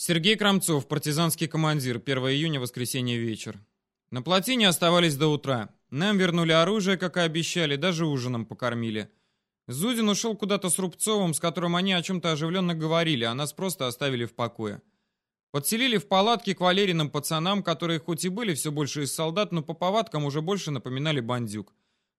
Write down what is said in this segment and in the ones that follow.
Сергей Крамцов, партизанский командир, 1 июня, воскресенье вечер. На плотине оставались до утра. Нам вернули оружие, как и обещали, даже ужином покормили. Зудин ушел куда-то с Рубцовым, с которым они о чем-то оживленно говорили, а нас просто оставили в покое. Подселили в палатки к Валериным пацанам, которые хоть и были все больше из солдат, но по повадкам уже больше напоминали бандюк.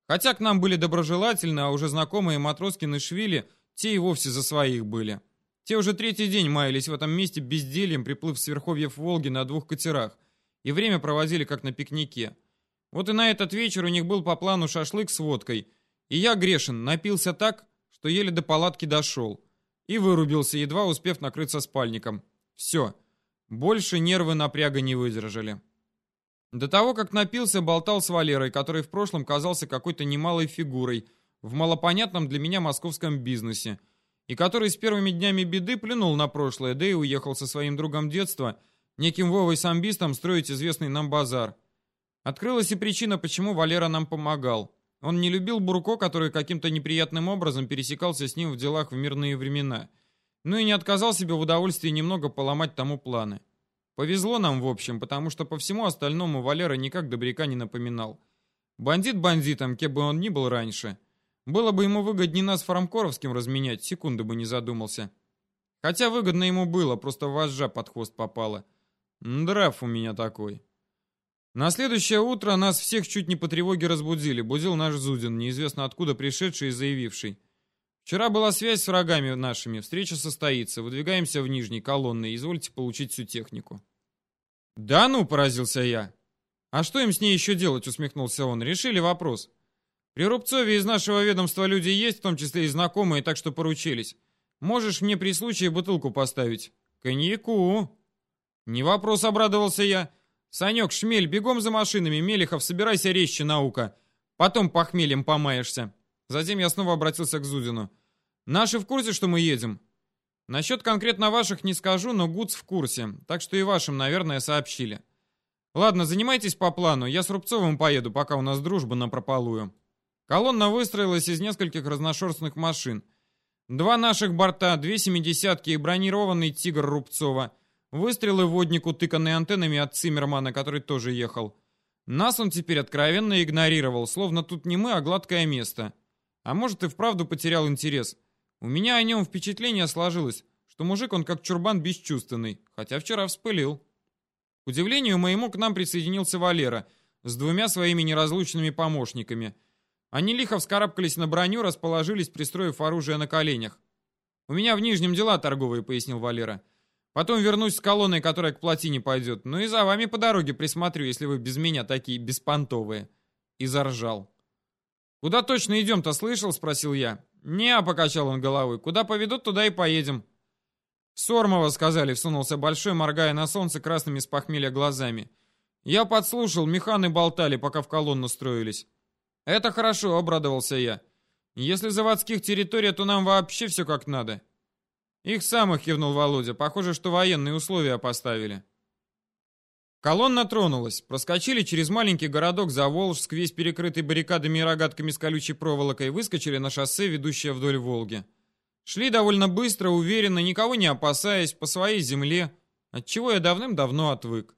Хотя к нам были доброжелательны, а уже знакомые Матроскины Швили, те и вовсе за своих были. Те уже третий день маялись в этом месте бездельем, приплыв с верховьев Волги на двух катерах, и время проводили как на пикнике. Вот и на этот вечер у них был по плану шашлык с водкой, и я, грешен, напился так, что еле до палатки дошел, и вырубился, едва успев накрыться спальником. Все, больше нервы напряга не выдержали. До того, как напился, болтал с Валерой, который в прошлом казался какой-то немалой фигурой в малопонятном для меня московском бизнесе, и который с первыми днями беды плюнул на прошлое, да и уехал со своим другом детства, неким Вовой Самбистом, строить известный нам базар. Открылась и причина, почему Валера нам помогал. Он не любил Бурко, который каким-то неприятным образом пересекался с ним в делах в мирные времена. Ну и не отказал себе в удовольствии немного поломать тому планы. Повезло нам, в общем, потому что по всему остальному Валера никак добряка не напоминал. Бандит бандитом, кем бы он ни был раньше – было бы ему выгоднее нас Фармкоровским разменять, секунды бы не задумался. Хотя выгодно ему было, просто вожжа под хвост попала. Нрав у меня такой. На следующее утро нас всех чуть не по тревоге разбудили. Будил наш Зудин, неизвестно откуда пришедший и заявивший. Вчера была связь с врагами нашими. Встреча состоится. Выдвигаемся в нижней колонны. Извольте получить всю технику. Да ну, поразился я. А что им с ней еще делать, усмехнулся он. Решили вопрос. При Рубцове из нашего ведомства люди есть, в том числе и знакомые, так что поручились. Можешь мне при случае бутылку поставить? Коньяку. Не вопрос, обрадовался я. Санек, шмель, бегом за машинами, Мелехов, собирайся резче, наука. Потом похмельем помаешься. Затем я снова обратился к Зудину. Наши в курсе, что мы едем? Насчет конкретно ваших не скажу, но Гуц в курсе, так что и вашим, наверное, сообщили. Ладно, занимайтесь по плану, я с Рубцовым поеду, пока у нас дружба напропалую. Колонна выстроилась из нескольких разношерстных машин. Два наших борта, две семидесятки и бронированный «Тигр» Рубцова. Выстрелы воднику, тыканные антеннами от Циммермана, который тоже ехал. Нас он теперь откровенно игнорировал, словно тут не мы, а гладкое место. А может и вправду потерял интерес. У меня о нем впечатление сложилось, что мужик он как чурбан бесчувственный, хотя вчера вспылил. К удивлению моему к нам присоединился Валера с двумя своими неразлучными помощниками – они лихо вскарабкались на броню, расположились, пристроив оружие на коленях. «У меня в Нижнем дела торговые», — пояснил Валера. «Потом вернусь с колонной, которая к плотине пойдет. Ну и за вами по дороге присмотрю, если вы без меня такие беспонтовые». И заржал. «Куда точно идем-то, слышал?» — спросил я. «Не», — покачал он головой. «Куда поведут, туда и поедем». «Сормово», — сказали, всунулся большой, моргая на солнце красными с похмелья глазами. Я подслушал, механы болтали, пока в колонну строились. «Это хорошо», — обрадовался я. «Если заводских территорий, то нам вообще все как надо». «Их самых», — кивнул Володя. «Похоже, что военные условия поставили». Колонна тронулась. Проскочили через маленький городок Заволжск, весь перекрытый баррикадами и рогатками с колючей проволокой, выскочили на шоссе, ведущее вдоль Волги. Шли довольно быстро, уверенно, никого не опасаясь, по своей земле, от чего я давным-давно отвык.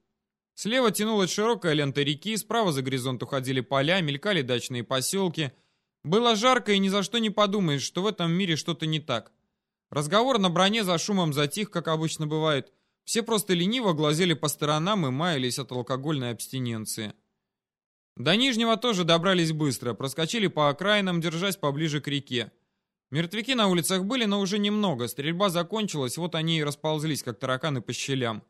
Слева тянулась широкая лента реки, справа за горизонт уходили поля, мелькали дачные поселки. Было жарко, и ни за что не подумаешь, что в этом мире что-то не так. Разговор на броне за шумом затих, как обычно бывает. Все просто лениво глазели по сторонам и маялись от алкогольной абстиненции. До Нижнего тоже добрались быстро, проскочили по окраинам, держась поближе к реке. Мертвяки на улицах были, но уже немного. Стрельба закончилась, вот они и расползлись, как тараканы по щелям.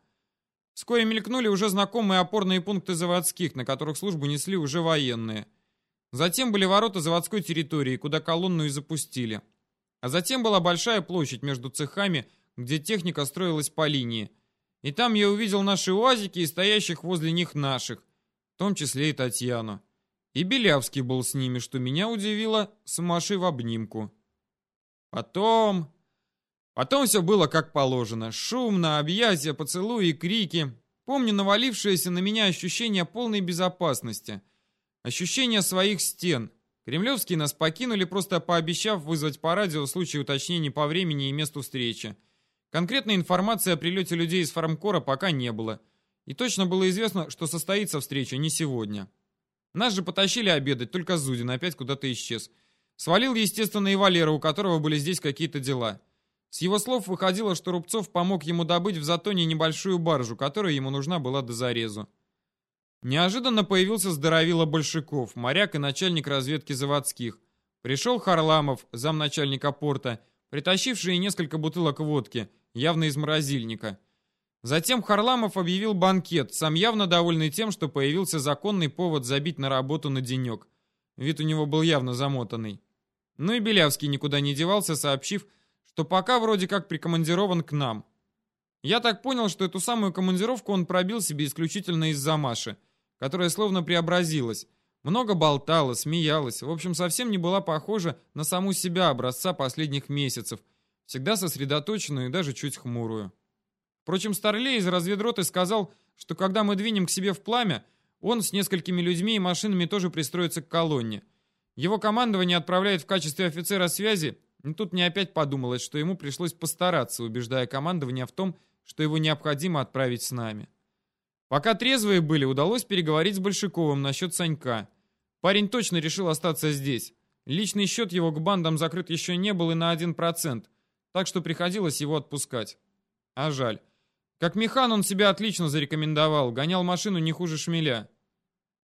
Вскоре мелькнули уже знакомые опорные пункты заводских, на которых службу несли уже военные. Затем были ворота заводской территории, куда колонну и запустили. А затем была большая площадь между цехами, где техника строилась по линии. И там я увидел наши уазики и стоящих возле них наших, в том числе и Татьяну. И Белявский был с ними, что меня удивило, с Машей в обнимку. Потом... Потом все было как положено. Шумно, объятия, поцелуи, крики. Помню навалившееся на меня ощущение полной безопасности. Ощущение своих стен. Кремлевские нас покинули, просто пообещав вызвать по радио в случае уточнений по времени и месту встречи. Конкретной информации о прилете людей из фармкора пока не было. И точно было известно, что состоится встреча не сегодня. Нас же потащили обедать, только Зудин опять куда-то исчез. Свалил, естественно, и Валера, у которого были здесь какие-то дела. С его слов выходило, что Рубцов помог ему добыть в Затоне небольшую баржу, которая ему нужна была до зарезу. Неожиданно появился здоровило Большаков, моряк и начальник разведки заводских. Пришел Харламов, замначальника порта, притащивший несколько бутылок водки, явно из морозильника. Затем Харламов объявил банкет, сам явно довольный тем, что появился законный повод забить на работу на денек. Вид у него был явно замотанный. Ну и Белявский никуда не девался, сообщив, что пока вроде как прикомандирован к нам. Я так понял, что эту самую командировку он пробил себе исключительно из-за Маши, которая словно преобразилась. Много болтала, смеялась, в общем, совсем не была похожа на саму себя образца последних месяцев, всегда сосредоточенную и даже чуть хмурую. Впрочем, Старлей из разведроты сказал, что когда мы двинем к себе в пламя, он с несколькими людьми и машинами тоже пристроится к колонне. Его командование отправляет в качестве офицера связи, и тут мне опять подумалось, что ему пришлось постараться, убеждая командование в том, что его необходимо отправить с нами. Пока трезвые были, удалось переговорить с Большаковым насчет Санька. Парень точно решил остаться здесь. Личный счет его к бандам закрыт еще не был и на 1%, так что приходилось его отпускать. А жаль. Как механ он себя отлично зарекомендовал, гонял машину не хуже шмеля.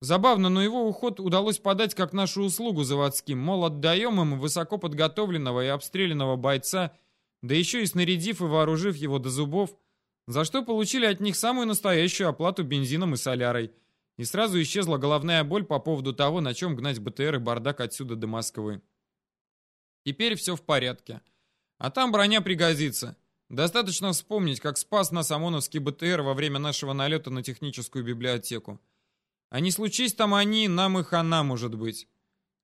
Забавно, но его уход удалось подать как нашу услугу заводским, мол, отдаем им высоко подготовленного и обстрелянного бойца, да еще и снарядив и вооружив его до зубов, за что получили от них самую настоящую оплату бензином и солярой. И сразу исчезла головная боль по поводу того, на чем гнать БТР и бардак отсюда до Москвы. Теперь все в порядке. А там броня пригодится. Достаточно вспомнить, как спас нас ОМОНовский БТР во время нашего налета на техническую библиотеку. А не случись там они, нам их она может быть.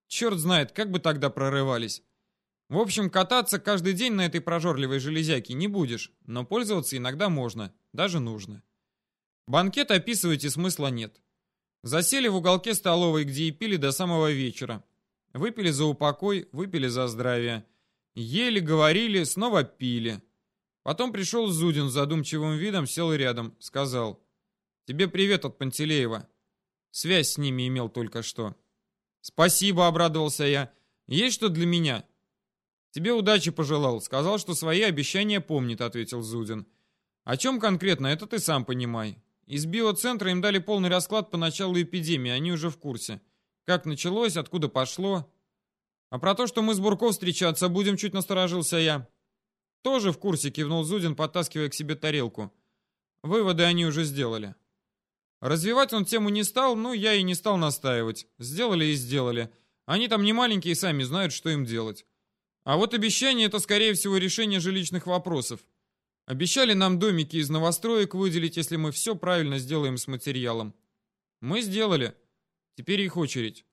Черт знает, как бы тогда прорывались. В общем, кататься каждый день на этой прожорливой железяке не будешь, но пользоваться иногда можно, даже нужно. Банкет описывать и смысла нет. Засели в уголке столовой, где и пили до самого вечера. Выпили за упокой, выпили за здравие. Ели, говорили, снова пили. Потом пришел Зудин с задумчивым видом, сел рядом, сказал. «Тебе привет от Пантелеева. Связь с ними имел только что». «Спасибо», — обрадовался я. «Есть что для меня?» «Тебе удачи пожелал. Сказал, что свои обещания помнит», — ответил Зудин. «О чем конкретно, это ты сам понимай. Из биоцентра им дали полный расклад по началу эпидемии, они уже в курсе. Как началось, откуда пошло. А про то, что мы с Бурков встречаться будем, чуть насторожился я. «Тоже в курсе», — кивнул Зудин, подтаскивая к себе тарелку. Выводы они уже сделали. Развивать он тему не стал, ну, я и не стал настаивать. Сделали и сделали. Они там не маленькие, сами знают, что им делать. А вот обещание — это, скорее всего, решение жилищных вопросов. Обещали нам домики из новостроек выделить, если мы все правильно сделаем с материалом. Мы сделали. Теперь их очередь.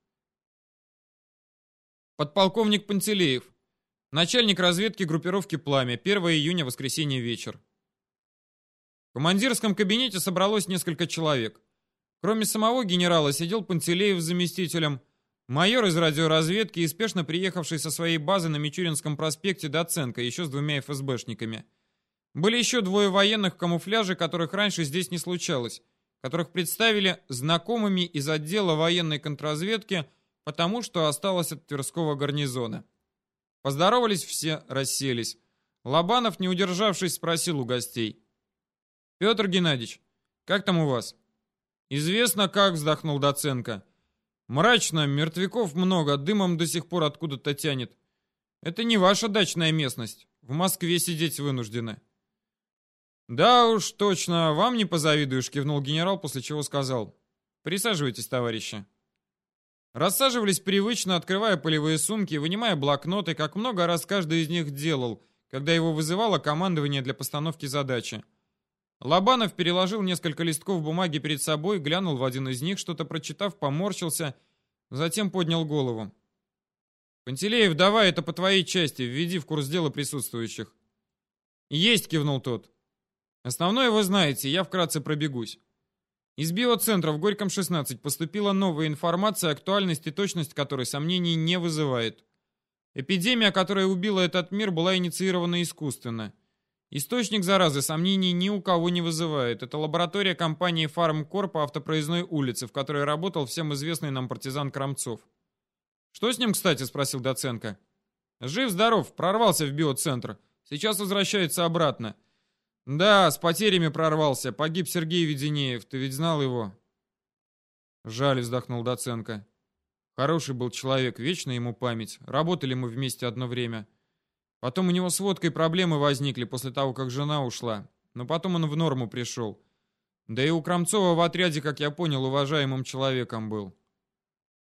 Подполковник Пантелеев. Начальник разведки группировки «Пламя», 1 июня, воскресенье вечер. Командирском кабинете собралось несколько человек. Кроме самого генерала сидел Пантелеев с заместителем, майор из радиоразведки и спешно приехавший со своей базы на Мичуринском проспекте Доценко, еще с двумя ФСБшниками. Были еще двое военных в камуфляже, которых раньше здесь не случалось, которых представили знакомыми из отдела военной контрразведки, потому что осталось от Тверского гарнизона. Поздоровались все, расселись. Лобанов, не удержавшись, спросил у гостей. «Петр Геннадьевич, как там у вас?» «Известно как», — вздохнул Доценко. «Мрачно, мертвяков много, дымом до сих пор откуда-то тянет. Это не ваша дачная местность. В Москве сидеть вынуждены». «Да уж, точно, вам не позавидуешь», — кивнул генерал, после чего сказал. «Присаживайтесь, товарищи». Рассаживались привычно, открывая полевые сумки, вынимая блокноты, как много раз каждый из них делал, когда его вызывало командование для постановки задачи. Лобанов переложил несколько листков бумаги перед собой, глянул в один из них, что-то прочитав, поморщился, затем поднял голову. «Пантелеев, давай это по твоей части, введи в курс дела присутствующих». «Есть», — кивнул тот. «Основное вы знаете, я вкратце пробегусь. Из биоцентра в Горьком 16 поступила новая информация, актуальность и точность которой сомнений не вызывает. Эпидемия, которая убила этот мир, была инициирована искусственно. Источник заразы сомнений ни у кого не вызывает. Это лаборатория компании «Фармкор» по автопроездной улице, в которой работал всем известный нам партизан Крамцов. «Что с ним, кстати?» — спросил Доценко. «Жив-здоров, прорвался в биоцентр. Сейчас возвращается обратно. Да, с потерями прорвался. Погиб Сергей Веденеев. Ты ведь знал его?» Жаль, вздохнул Доценко. Хороший был человек, вечно ему память. Работали мы вместе одно время. Потом у него с водкой проблемы возникли после того, как жена ушла. Но потом он в норму пришел. Да и у Крамцова в отряде, как я понял, уважаемым человеком был.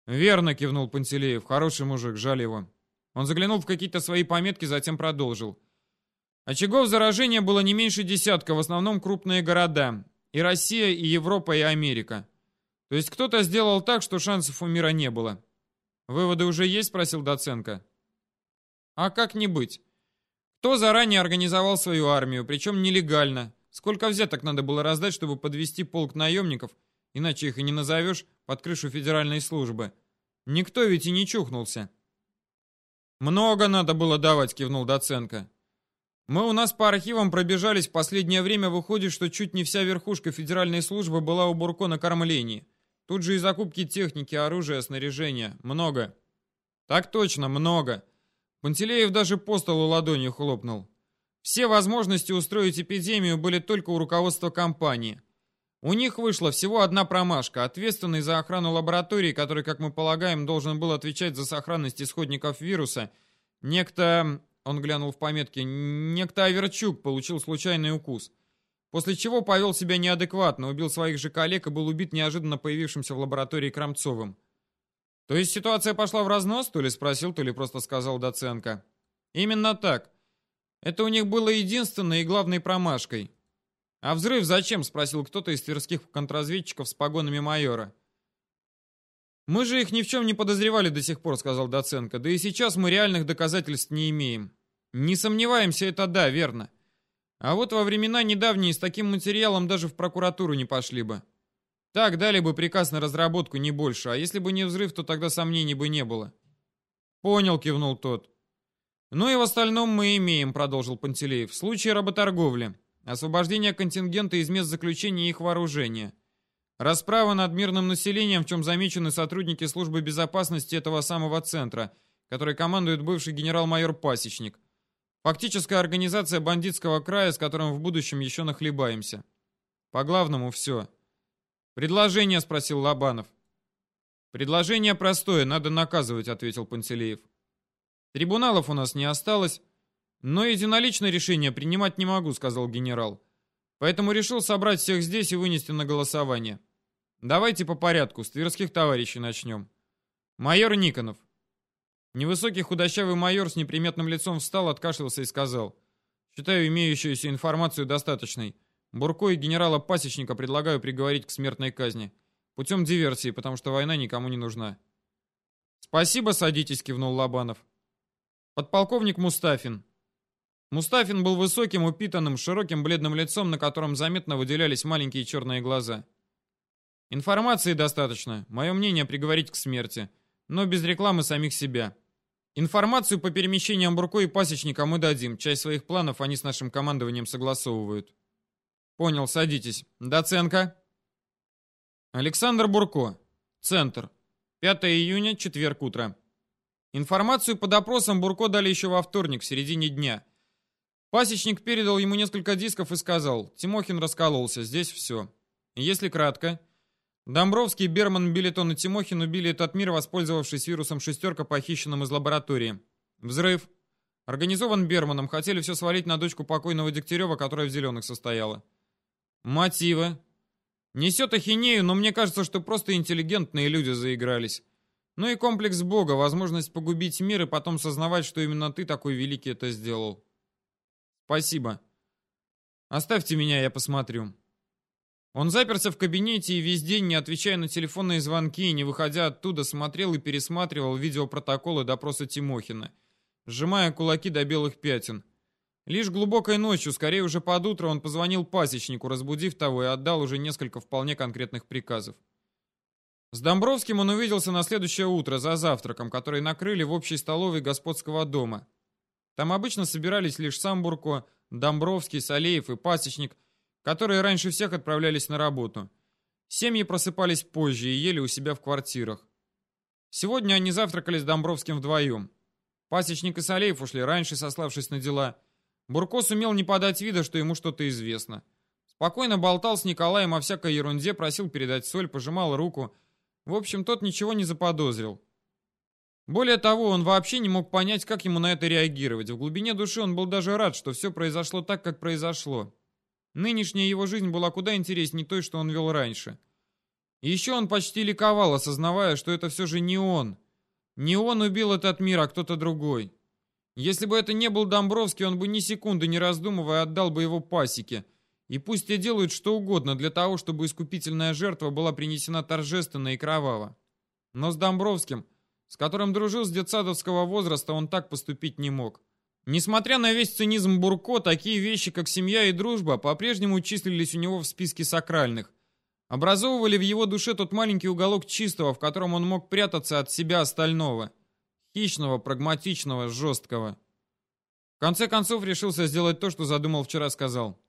«Верно», — кивнул Пантелеев. «Хороший мужик, жаль его». Он заглянул в какие-то свои пометки, затем продолжил. Очагов заражения было не меньше десятка, в основном крупные города. И Россия, и Европа, и Америка. То есть кто-то сделал так, что шансов у мира не было. «Выводы уже есть?» — спросил Доценко. А как не быть? Кто заранее организовал свою армию, причем нелегально? Сколько взяток надо было раздать, чтобы подвести полк наемников, иначе их и не назовешь, под крышу федеральной службы? Никто ведь и не чухнулся. «Много надо было давать», — кивнул Доценко. «Мы у нас по архивам пробежались, в последнее время выходит, что чуть не вся верхушка федеральной службы была у Бурко на кормлении. Тут же и закупки техники, оружия, снаряжения. Много». «Так точно, много. Пантелеев даже по столу ладонью хлопнул. Все возможности устроить эпидемию были только у руководства компании. У них вышла всего одна промашка. Ответственный за охрану лаборатории, который, как мы полагаем, должен был отвечать за сохранность исходников вируса, некто, он глянул в пометки, некто Аверчук получил случайный укус. После чего повел себя неадекватно, убил своих же коллег и был убит неожиданно появившимся в лаборатории Крамцовым. То есть ситуация пошла в разнос, то ли спросил, то ли просто сказал Доценко. Именно так. Это у них было единственной и главной промашкой. А взрыв зачем, спросил кто-то из тверских контрразведчиков с погонами майора. Мы же их ни в чем не подозревали до сих пор, сказал Доценко. Да и сейчас мы реальных доказательств не имеем. Не сомневаемся, это да, верно. А вот во времена недавние с таким материалом даже в прокуратуру не пошли бы. Так, дали бы приказ на разработку, не больше. А если бы не взрыв, то тогда сомнений бы не было. Понял, кивнул тот. Ну и в остальном мы имеем, продолжил Пантелеев. В случае работорговли. Освобождение контингента из мест заключения и их вооружения. Расправа над мирным населением, в чем замечены сотрудники службы безопасности этого самого центра, который командует бывший генерал-майор Пасечник. Фактическая организация бандитского края, с которым в будущем еще нахлебаемся. По главному все. «Предложение?» — спросил Лобанов. «Предложение простое, надо наказывать», — ответил Пантелеев. «Трибуналов у нас не осталось, но единоличное решение принимать не могу», — сказал генерал. «Поэтому решил собрать всех здесь и вынести на голосование. Давайте по порядку, с тверских товарищей начнем. Майор Никонов». Невысокий худощавый майор с неприметным лицом встал, откашлялся и сказал. «Считаю имеющуюся информацию достаточной». Бурко и генерала Пасечника предлагаю приговорить к смертной казни. Путем диверсии, потому что война никому не нужна. Спасибо, садитесь, кивнул Лобанов. Подполковник Мустафин. Мустафин был высоким, упитанным, широким бледным лицом, на котором заметно выделялись маленькие черные глаза. Информации достаточно. Мое мнение приговорить к смерти. Но без рекламы самих себя. Информацию по перемещениям Бурко и Пасечника мы дадим. Часть своих планов они с нашим командованием согласовывают. Понял, садитесь. Доценко. Александр Бурко. Центр. 5 июня, четверг утро. Информацию по допросам Бурко дали еще во вторник, в середине дня. Пасечник передал ему несколько дисков и сказал, Тимохин раскололся, здесь все. Если кратко, Домбровский, Берман, Билетон и Тимохин убили этот мир, воспользовавшись вирусом «шестерка», похищенным из лаборатории. Взрыв. Организован Берманом, хотели все свалить на дочку покойного Дегтярева, которая в зеленых состояла. Мотивы. Несет ахинею, но мне кажется, что просто интеллигентные люди заигрались. Ну и комплекс Бога, возможность погубить мир и потом сознавать, что именно ты такой великий это сделал. Спасибо. Оставьте меня, я посмотрю. Он заперся в кабинете и весь день, не отвечая на телефонные звонки и не выходя оттуда, смотрел и пересматривал видеопротоколы допроса Тимохина, сжимая кулаки до белых пятен. Лишь глубокой ночью, скорее уже под утро, он позвонил пасечнику, разбудив того, и отдал уже несколько вполне конкретных приказов. С Домбровским он увиделся на следующее утро за завтраком, который накрыли в общей столовой господского дома. Там обычно собирались лишь сам Бурко, Домбровский, Салеев и Пасечник, которые раньше всех отправлялись на работу. Семьи просыпались позже и ели у себя в квартирах. Сегодня они завтракали с Домбровским вдвоем. Пасечник и Салеев ушли раньше, сославшись на дела. Бурко сумел не подать вида, что ему что-то известно. Спокойно болтал с Николаем о всякой ерунде, просил передать соль, пожимал руку. В общем, тот ничего не заподозрил. Более того, он вообще не мог понять, как ему на это реагировать. В глубине души он был даже рад, что все произошло так, как произошло. Нынешняя его жизнь была куда интереснее той, что он вел раньше. Еще он почти ликовал, осознавая, что это все же не он. Не он убил этот мир, а кто-то другой. Если бы это не был Домбровский, он бы ни секунды не раздумывая отдал бы его пасеке. И пусть те делают что угодно для того, чтобы искупительная жертва была принесена торжественно и кроваво. Но с Домбровским с которым дружил с детсадовского возраста, он так поступить не мог. Несмотря на весь цинизм Бурко, такие вещи, как семья и дружба, по-прежнему числились у него в списке сакральных. Образовывали в его душе тот маленький уголок чистого, в котором он мог прятаться от себя остального. Хищного, прагматичного, жесткого. В конце концов решился сделать то, что задумал вчера сказал.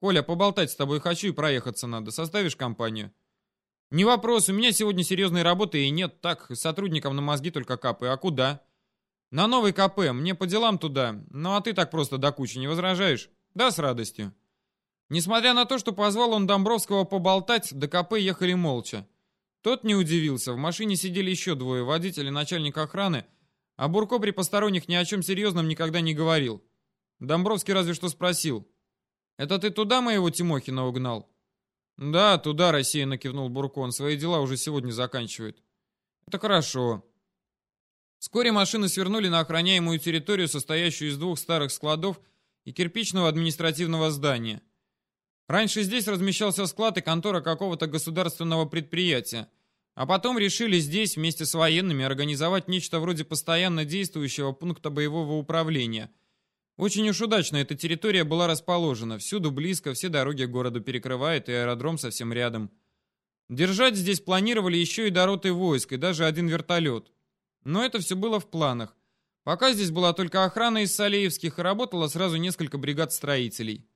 «Коля, поболтать с тобой хочу и проехаться надо. Составишь компанию?» «Не вопрос, у меня сегодня серьезной работы и нет, так, сотрудникам на мозги только капы. А куда?» «На новый КП, мне по делам туда. Ну а ты так просто до кучи не возражаешь?» «Да, с радостью». Несмотря на то, что позвал он Домбровского поболтать, до КП ехали молча. Тот не удивился, в машине сидели еще двое, водитель и начальник охраны, а Бурко при посторонних ни о чем серьезном никогда не говорил. Домбровский разве что спросил. «Это ты туда моего Тимохина угнал?» «Да, туда рассеянно кивнул Буркон. Свои дела уже сегодня заканчивает». «Это хорошо». Вскоре машины свернули на охраняемую территорию, состоящую из двух старых складов и кирпичного административного здания. Раньше здесь размещался склад и контора какого-то государственного предприятия, а потом решили здесь вместе с военными организовать нечто вроде постоянно действующего пункта боевого управления – очень уж удачно эта территория была расположена. Всюду близко, все дороги к городу перекрывает, и аэродром совсем рядом. Держать здесь планировали еще и дороты войск, и даже один вертолет. Но это все было в планах. Пока здесь была только охрана из Салеевских, и работало сразу несколько бригад строителей.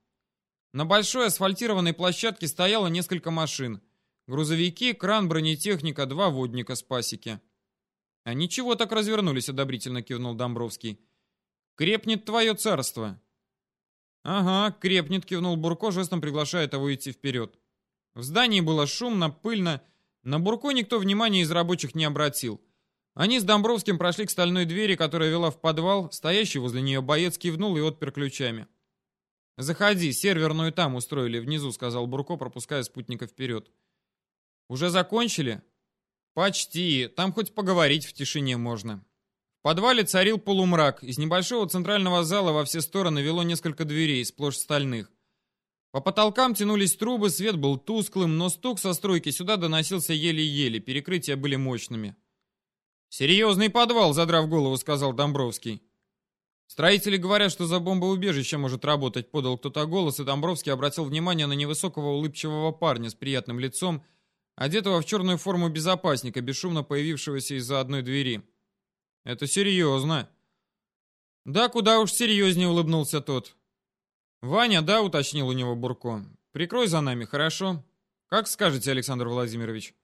На большой асфальтированной площадке стояло несколько машин. Грузовики, кран, бронетехника, два водника с пасеки. «А ничего так развернулись», — одобрительно кивнул Домбровский. Крепнет твое царство!» «Ага, крепнет», — кивнул Бурко, жестом приглашая того идти вперед. В здании было шумно, пыльно. На Бурко никто внимания из рабочих не обратил. Они с Домбровским прошли к стальной двери, которая вела в подвал. Стоящий возле нее боец кивнул и отпер ключами. «Заходи, серверную там устроили внизу», — сказал Бурко, пропуская спутника вперед. «Уже закончили?» «Почти. Там хоть поговорить в тишине можно» подвале царил полумрак. Из небольшого центрального зала во все стороны вело несколько дверей, сплошь стальных. По потолкам тянулись трубы, свет был тусклым, но стук со стройки сюда доносился еле-еле, перекрытия были мощными. «Серьезный подвал», — задрав голову, сказал Домбровский. «Строители говорят, что за бомбоубежище может работать», — подал кто-то голос, и Домбровский обратил внимание на невысокого улыбчивого парня с приятным лицом, одетого в черную форму безопасника, бесшумно появившегося из-за одной двери. Это серьезно. Да, куда уж серьезнее улыбнулся тот. Ваня, да, уточнил у него Бурко. Прикрой за нами, хорошо? Как скажете, Александр Владимирович.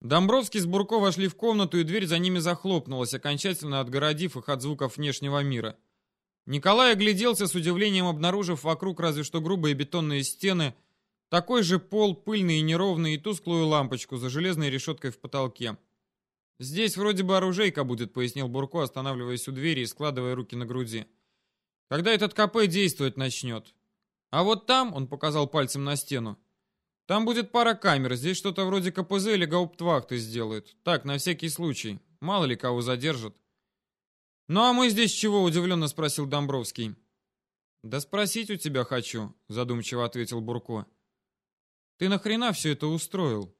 Домбровский с Бурко вошли в комнату, и дверь за ними захлопнулась, окончательно отгородив их от звуков внешнего мира. Николай огляделся с удивлением, обнаружив вокруг разве что грубые бетонные стены, такой же пол, пыльный и неровный, и тусклую лампочку за железной решеткой в потолке. «Здесь вроде бы оружейка будет», — пояснил Бурко, останавливаясь у двери и складывая руки на груди. «Когда этот КП действовать начнет?» «А вот там», — он показал пальцем на стену, «там будет пара камер, здесь что-то вроде КПЗ или гауптвахты сделают. Так, на всякий случай. Мало ли кого задержат». «Ну а мы здесь чего?» — удивленно спросил Домбровский. «Да спросить у тебя хочу», — задумчиво ответил Бурко. «Ты нахрена все это устроил?»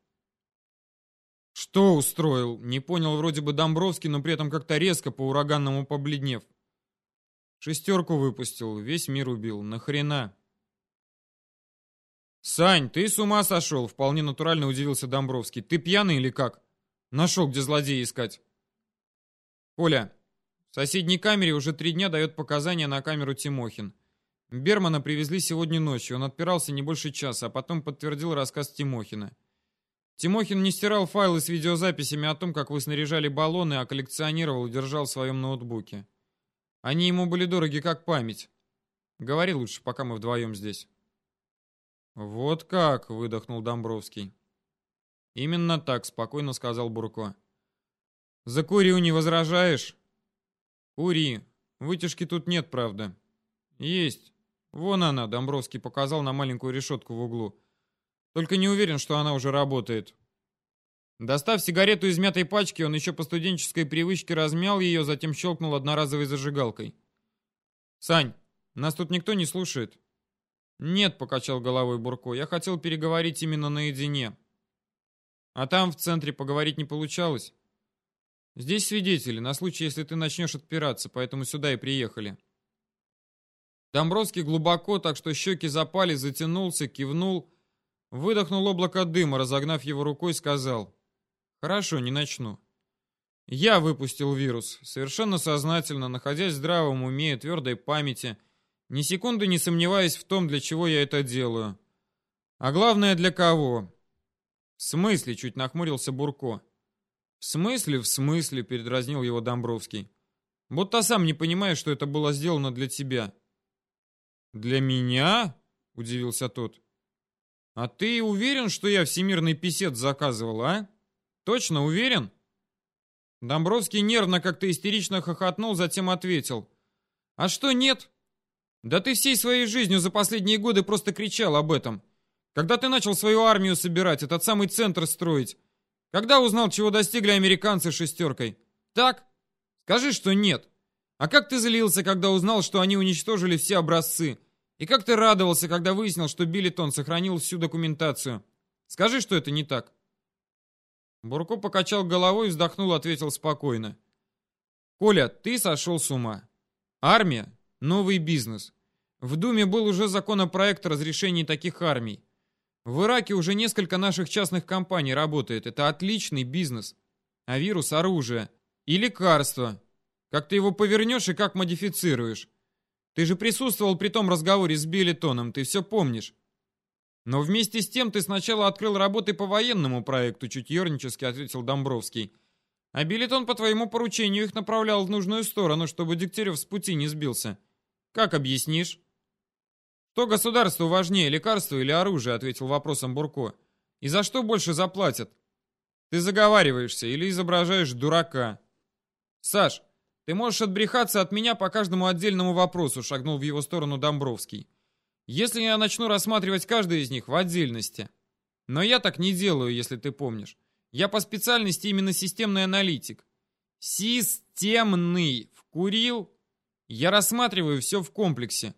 «Что устроил?» Не понял вроде бы Домбровский, но при этом как-то резко по-ураганному побледнев. Шестерку выпустил, весь мир убил. Нахрена? «Сань, ты с ума сошел!» Вполне натурально удивился Домбровский. «Ты пьяный или как? Нашел, где злодея искать». «Коля, В соседней камере уже три дня дает показания на камеру Тимохин. Бермана привезли сегодня ночью. Он отпирался не больше часа, а потом подтвердил рассказ Тимохина. Тимохин не стирал файлы с видеозаписями о том, как вы снаряжали баллоны, а коллекционировал и держал в своем ноутбуке. Они ему были дороги как память. Говори лучше, пока мы вдвоем здесь. Вот как, выдохнул Домбровский. Именно так, спокойно сказал Бурко. За Курию не возражаешь? Кури. Вытяжки тут нет, правда. Есть. Вон она, Домбровский показал на маленькую решетку в углу. Только не уверен, что она уже работает. Достав сигарету из мятой пачки, он еще по студенческой привычке размял ее, затем щелкнул одноразовой зажигалкой. «Сань, нас тут никто не слушает?» «Нет», — покачал головой Бурко, — «я хотел переговорить именно наедине». «А там, в центре, поговорить не получалось?» «Здесь свидетели, на случай, если ты начнешь отпираться, поэтому сюда и приехали». Домбровский глубоко, так что щеки запали, затянулся, кивнул, выдохнул облако дыма, разогнав его рукой, сказал... Хорошо, не начну. Я выпустил вирус, совершенно сознательно, находясь в здравом уме и твердой памяти, ни секунды не сомневаясь в том, для чего я это делаю. А главное, для кого? В смысле, чуть нахмурился Бурко. В смысле, в смысле, передразнил его Домбровский. Будто сам не понимаешь, что это было сделано для тебя. Для меня? Удивился тот. А ты уверен, что я всемирный писец заказывал, а? Точно уверен? Домбровский нервно как-то истерично хохотнул, затем ответил. А что нет? Да ты всей своей жизнью за последние годы просто кричал об этом. Когда ты начал свою армию собирать, этот самый центр строить? Когда узнал, чего достигли американцы шестеркой? Так? Скажи, что нет. А как ты злился, когда узнал, что они уничтожили все образцы? И как ты радовался, когда выяснил, что Биллитон сохранил всю документацию? Скажи, что это не так. Бурко покачал головой вздохнул, ответил спокойно. «Коля, ты сошел с ума. Армия — новый бизнес. В Думе был уже законопроект о разрешении таких армий. В Ираке уже несколько наших частных компаний работает. Это отличный бизнес. А вирус — оружие. И лекарство. Как ты его повернешь и как модифицируешь. Ты же присутствовал при том разговоре с Билетоном, ты все помнишь. Но вместе с тем ты сначала открыл работы по военному проекту, чуть ернически ответил Домбровский. А Билетон по твоему поручению их направлял в нужную сторону, чтобы Дегтярев с пути не сбился. Как объяснишь? Что государству важнее, лекарство или оружие, ответил вопросом Бурко. И за что больше заплатят? Ты заговариваешься или изображаешь дурака. Саш, ты можешь отбрехаться от меня по каждому отдельному вопросу, шагнул в его сторону Домбровский если я начну рассматривать каждый из них в отдельности. Но я так не делаю, если ты помнишь. Я по специальности именно системный аналитик. Системный. Вкурил? Я рассматриваю все в комплексе.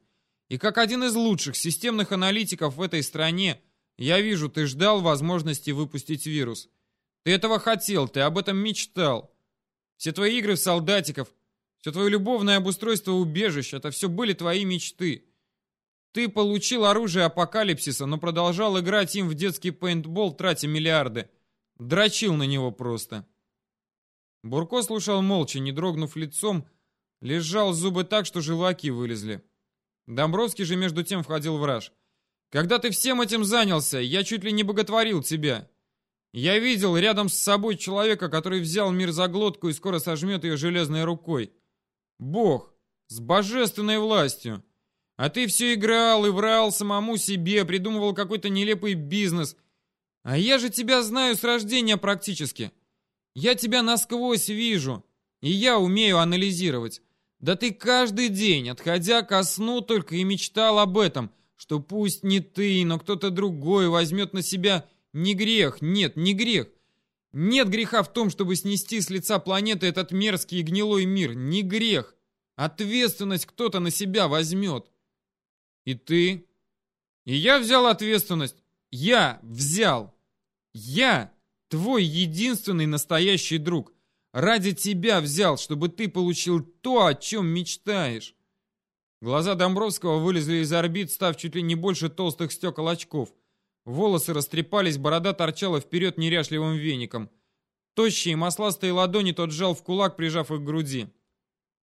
И как один из лучших системных аналитиков в этой стране, я вижу, ты ждал возможности выпустить вирус. Ты этого хотел, ты об этом мечтал. Все твои игры в солдатиков, все твое любовное обустройство убежищ, это все были твои мечты. Ты получил оружие апокалипсиса, но продолжал играть им в детский пейнтбол, тратя миллиарды. Дрочил на него просто. Бурко слушал молча, не дрогнув лицом, лежал зубы так, что желаки вылезли. Домбровский же между тем входил в раж. «Когда ты всем этим занялся, я чуть ли не боготворил тебя. Я видел рядом с собой человека, который взял мир за глотку и скоро сожмет ее железной рукой. Бог, с божественной властью. А ты все играл и врал самому себе, придумывал какой-то нелепый бизнес. А я же тебя знаю с рождения практически. Я тебя насквозь вижу, и я умею анализировать. Да ты каждый день, отходя ко сну, только и мечтал об этом, что пусть не ты, но кто-то другой возьмет на себя не грех, нет, не грех. Нет греха в том, чтобы снести с лица планеты этот мерзкий и гнилой мир, не грех. Ответственность кто-то на себя возьмет. И ты? И я взял ответственность. Я взял. Я, твой единственный настоящий друг. Ради тебя взял, чтобы ты получил то, о чем мечтаешь. Глаза Домбровского вылезли из орбит, став чуть ли не больше толстых стекол очков. Волосы растрепались, борода торчала вперед неряшливым веником. Тощие масластые ладони тот сжал в кулак, прижав их к груди.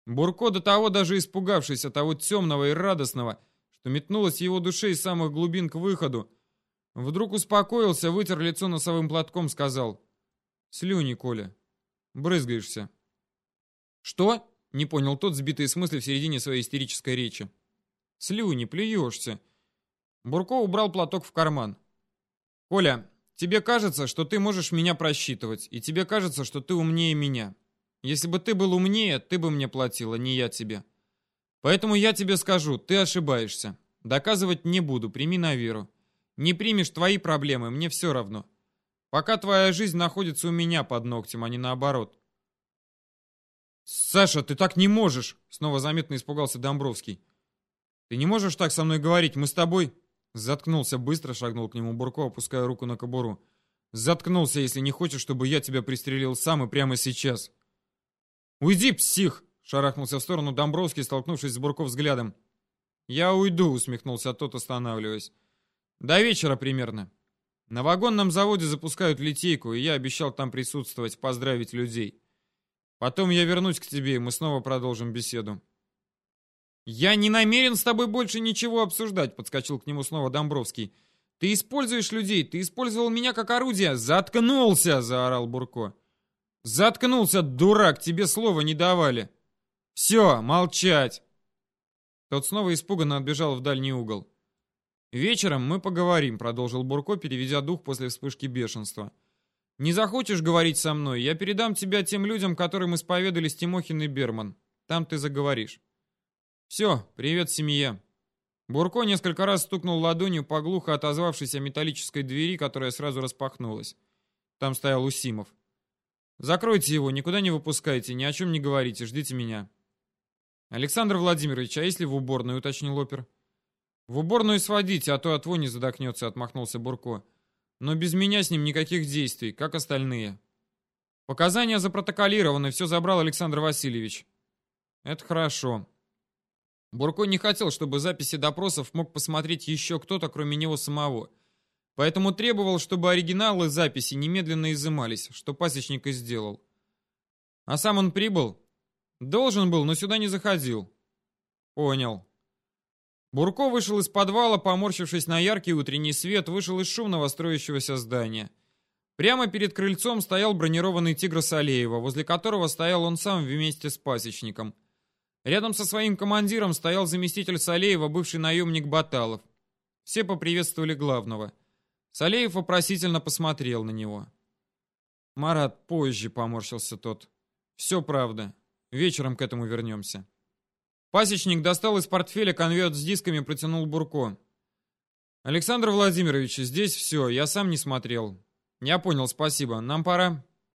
Бурко до того даже испугавшись от того темного и радостного, что метнулось его душе из самых глубин к выходу, вдруг успокоился, вытер лицо носовым платком, сказал «Слюни, Коля, брызгаешься». «Что?» — не понял тот, сбитый с мысли в середине своей истерической речи. «Слюни, плюешься». Бурко убрал платок в карман. «Коля, тебе кажется, что ты можешь меня просчитывать, и тебе кажется, что ты умнее меня. Если бы ты был умнее, ты бы мне платила, не я тебе. Поэтому я тебе скажу, ты ошибаешься. Доказывать не буду, прими на веру. Не примешь твои проблемы, мне все равно. Пока твоя жизнь находится у меня под ногтем, а не наоборот. «Саша, ты так не можешь!» Снова заметно испугался Домбровский. «Ты не можешь так со мной говорить, мы с тобой...» Заткнулся быстро, шагнул к нему Бурко, опуская руку на кобуру. «Заткнулся, если не хочешь, чтобы я тебя пристрелил сам и прямо сейчас!» «Уйди, псих!» — шарахнулся в сторону Домбровский, столкнувшись с Бурко взглядом. «Я уйду», — усмехнулся тот, останавливаясь. «До вечера примерно. На вагонном заводе запускают литейку, и я обещал там присутствовать, поздравить людей. Потом я вернусь к тебе, и мы снова продолжим беседу». «Я не намерен с тобой больше ничего обсуждать», — подскочил к нему снова Домбровский. «Ты используешь людей, ты использовал меня как орудие». «Заткнулся!» — заорал Бурко. «Заткнулся, дурак, тебе слова не давали!» «Все, молчать!» Тот снова испуганно отбежал в дальний угол. «Вечером мы поговорим», — продолжил Бурко, переведя дух после вспышки бешенства. «Не захочешь говорить со мной, я передам тебя тем людям, которым исповедались Тимохин и Берман. Там ты заговоришь». «Все, привет семье». Бурко несколько раз стукнул ладонью по глухо отозвавшейся металлической двери, которая сразу распахнулась. Там стоял Усимов. Закройте его, никуда не выпускайте, ни о чем не говорите, ждите меня. Александр Владимирович, а если в уборную, уточнил опер. В уборную сводите, а то от вони задохнется, отмахнулся Бурко. Но без меня с ним никаких действий, как остальные. Показания запротоколированы, все забрал Александр Васильевич. Это хорошо. Бурко не хотел, чтобы записи допросов мог посмотреть еще кто-то, кроме него самого. Поэтому требовал, чтобы оригиналы записи немедленно изымались, что пасечник и сделал. А сам он прибыл? Должен был, но сюда не заходил. Понял. Бурко вышел из подвала, поморщившись на яркий утренний свет, вышел из шумного строящегося здания. Прямо перед крыльцом стоял бронированный «Тигр» Салеева, возле которого стоял он сам вместе с пасечником. Рядом со своим командиром стоял заместитель Салеева, бывший наемник Баталов. Все поприветствовали главного. Салеев вопросительно посмотрел на него. «Марат, позже», — поморщился тот. «Все правда. Вечером к этому вернемся». Пасечник достал из портфеля конверт с дисками и протянул Бурко. «Александр Владимирович, здесь все, я сам не смотрел». «Я понял, спасибо. Нам пора?»